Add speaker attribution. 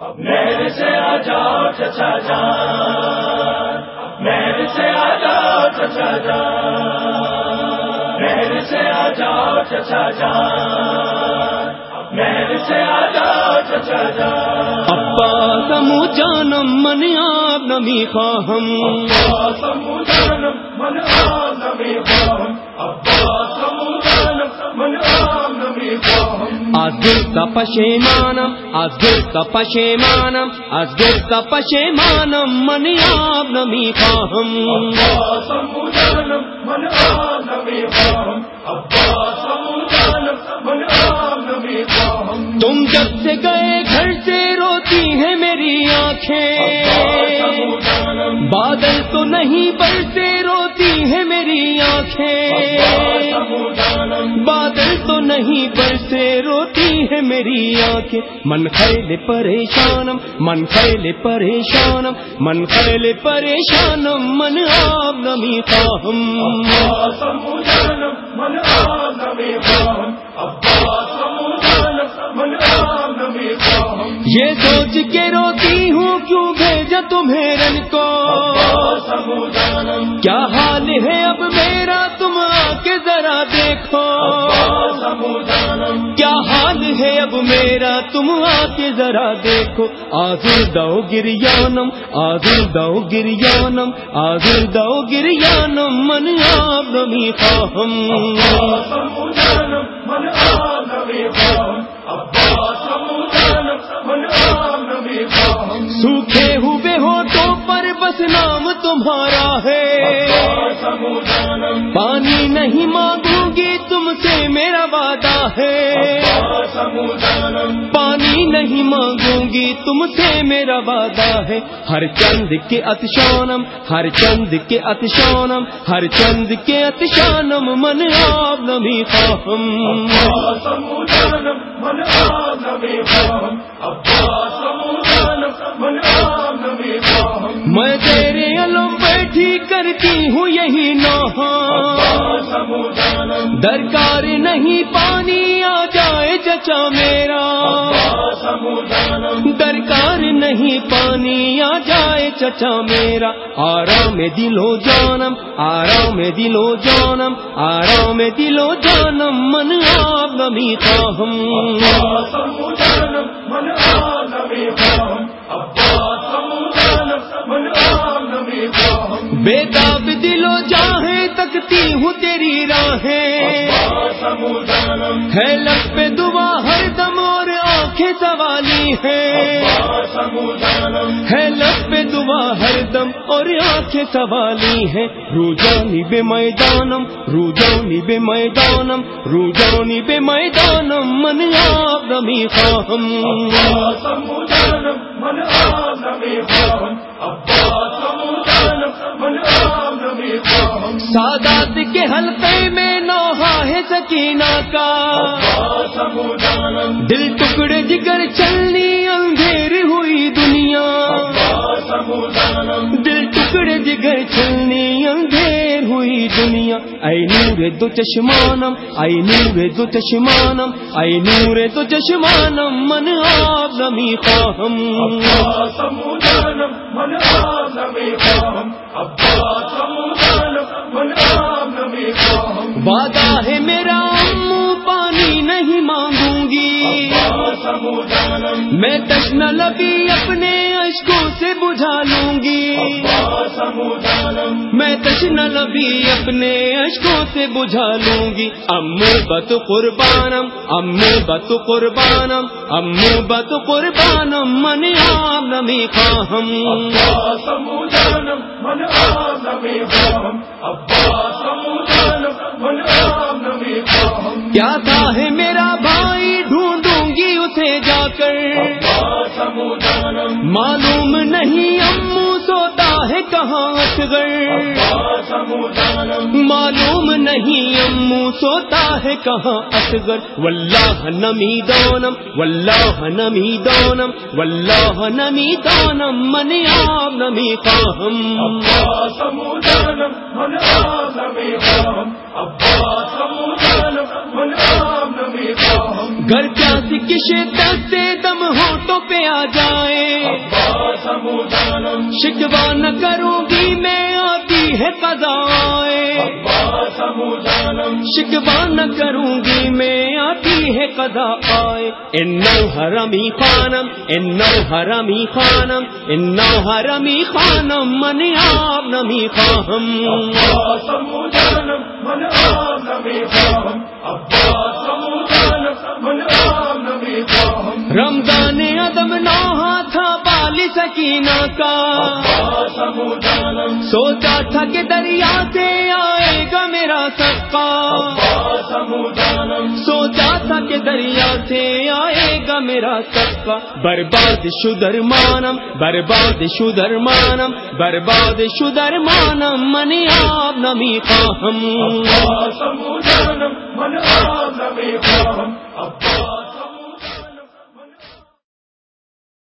Speaker 1: میرے سے آ جاؤ چچا جان میرے سے آ جاؤ چچا جان میرے سے آ جاؤ چچا جان میرے سے آ جاؤ چچا جان۔
Speaker 2: ابا سمو جانم من آپ نمی خواہم
Speaker 1: سمو جانم من نمی خواہم۔ ابا خواہم
Speaker 2: از گرد پشیمانم از گرد پشیمانم از گرد پشیمانم من آپ نمی خواہم
Speaker 1: ابا سمو جانم من خواہم
Speaker 2: تم جب سے گئے گھر سے روتی ہیں میری آنکھیں۔ بادل تو نہیں برسے روتی ہے میری آنکھیں۔ بادل تو نہیں برسے روتی ہے میری آنکھیں۔ من خیل پریشانم، من خیل پریشانم، من خیل پریشانم، من آپ نمی خواہم۔
Speaker 1: من نمی خواہم ابا من نمی خواہم
Speaker 2: یہ سوچ کے روتی تمہیں رن کو؟ کیا حال ہے اب میرا تم آ کے ذرا دیکھو؟ کیا حال ہے اب میرا تم آ کے ذرا دیکھو؟ آدر دو گریانم آدر دو گریانم آدر دو گریانم من آپ نمی خواہم۔ پانی نہیں مانگوں گی تم سے میرا وعدہ ہے۔ پانی نہیں مانگوں گی تم سے میرا وعدہ ہے۔ ہر چند کے اتشانم، ہر چند کے اتشانم، ہر چند کے اتشانم، من آپ نمی خواہم۔
Speaker 1: من آم نمی خواہم۔
Speaker 2: درکار نہیں پانی آ جائے چچا میرا۔ درکار نہیں پانی آ جائے چچا میرا۔ آرام دل و جانم، آرام دل و جانم، آرام دل و جانم، من آپ نمی خواہم
Speaker 1: ابا سمو
Speaker 2: ہے لب پہ دعا ہر دم اور آنکھیں سوالی ہے ہے لب پہ دعا ہر دم اور آنکھیں سوالی ہے روجانی بے میدانم روجانی بے میدانم روجانی بے میدانم، من آپ نمی خواہم۔
Speaker 1: من آم نمی خواہم۔ ابا سمو من آم
Speaker 2: سادات کے حلقے میں نوحا ہے سکینہ کا۔ دل ٹکڑے جگر چلنی اندھیر ہوئی دنیا۔ دل ٹکڑے جگر چلنی اندھیر ہوئی دنیا۔ اے نور دو چشمانم، اے نور دو چشمانم، اے نور دو چشمانم، من آپ نمی خواہم۔
Speaker 1: ابا من آم نمی خواہم ابا سمو من آم نمی خواہم
Speaker 2: وعدہ ہے میرا امو پانی نہیں مانگوں گی۔ میں تشن لبی اپنے اشکوں سے بجھا لوں گی۔ میں تشن لبی اپنے اشکوں سے بجھا لوں گی۔ امو بت قربانم امو بت قربانم امو بت قربانم، من آپ نمی خواہم
Speaker 1: من آم نمی خواہم ابا من نمی خواہم۔
Speaker 2: کیا تھا معلوم نہیں امو سوتا ہے کہاں اصغر؟ معلوم نہیں امو سوتا ہے کہاں اصغر؟ واللہ نمی دانم واللہ نمی دانم واللہ نمی دانم من آپ نمی خواہم
Speaker 1: ابا سمو آم نمی خواہم ابا سمو جانم
Speaker 2: سے دم ہوٹوں جائے۔ شکوا نہ کروں گی میں آتی ہے قضا شکوا نہ کروں گی میں آتی ہے قضا آئے انو حرمی خانم انو حرمی خانم انو حرمی خانم، من آپ نمی خواہم
Speaker 1: من آم نمی خواہم۔
Speaker 2: رمضان سکینہ کا۔ سوچا تھا کہ دریا سے آئے گا میرا سکا سوچا تھا کہ دریا سے آئے گا میرا سکا برباد شدر مانم، برباد شدر مانم، برباد شدر مانم، من آپ نمی خواہم
Speaker 1: عباس من آم نمی خواہم